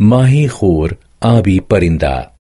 माही खूर आबी परिंदा